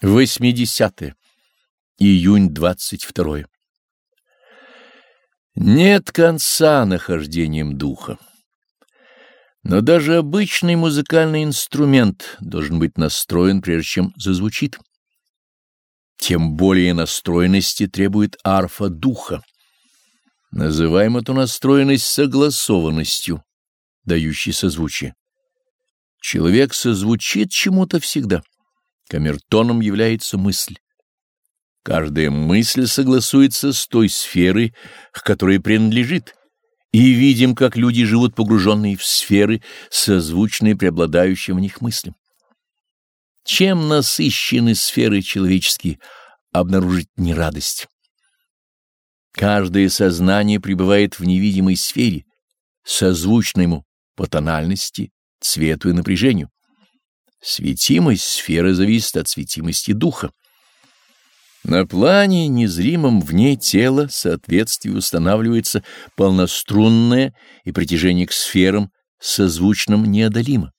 80. Июнь 22. Нет конца нахождением духа. Но даже обычный музыкальный инструмент должен быть настроен, прежде чем зазвучит. Тем более настроенности требует арфа духа. Называем эту настроенность согласованностью, дающей созвучие. Человек созвучит чему-то всегда — Камертоном является мысль. Каждая мысль согласуется с той сферой, к которой принадлежит, и видим, как люди живут погруженные в сферы, созвучные преобладающим в них мыслям. Чем насыщены сферы человеческие, обнаружить не радость. Каждое сознание пребывает в невидимой сфере, созвучной ему по тональности, цвету и напряжению. Светимость сферы зависит от светимости духа. На плане, незримом вне тела, соответствие устанавливается полнострунное и притяжение к сферам созвучным неодолимо.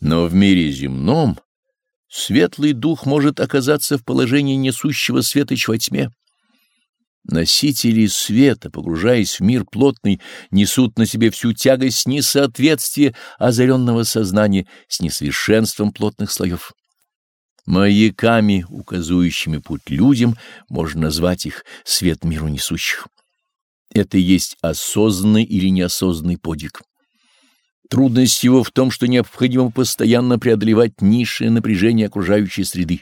Но в мире земном светлый дух может оказаться в положении несущего светоч во тьме. Носители света, погружаясь в мир плотный, несут на себе всю тягость несоответствия озаренного сознания с несовершенством плотных слоев. Маяками, указующими путь людям, можно назвать их свет миру несущих. Это и есть осознанный или неосознанный подвиг. Трудность его в том, что необходимо постоянно преодолевать низшее напряжение окружающей среды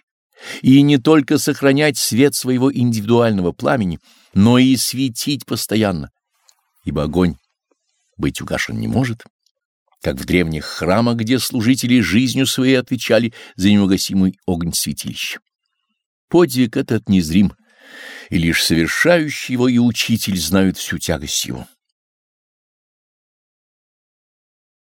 и не только сохранять свет своего индивидуального пламени, но и светить постоянно, ибо огонь быть угашен не может, как в древних храмах, где служители жизнью своей отвечали за неугасимый огонь святилища. Подвиг этот незрим, и лишь совершающий его и учитель знают всю тягость его.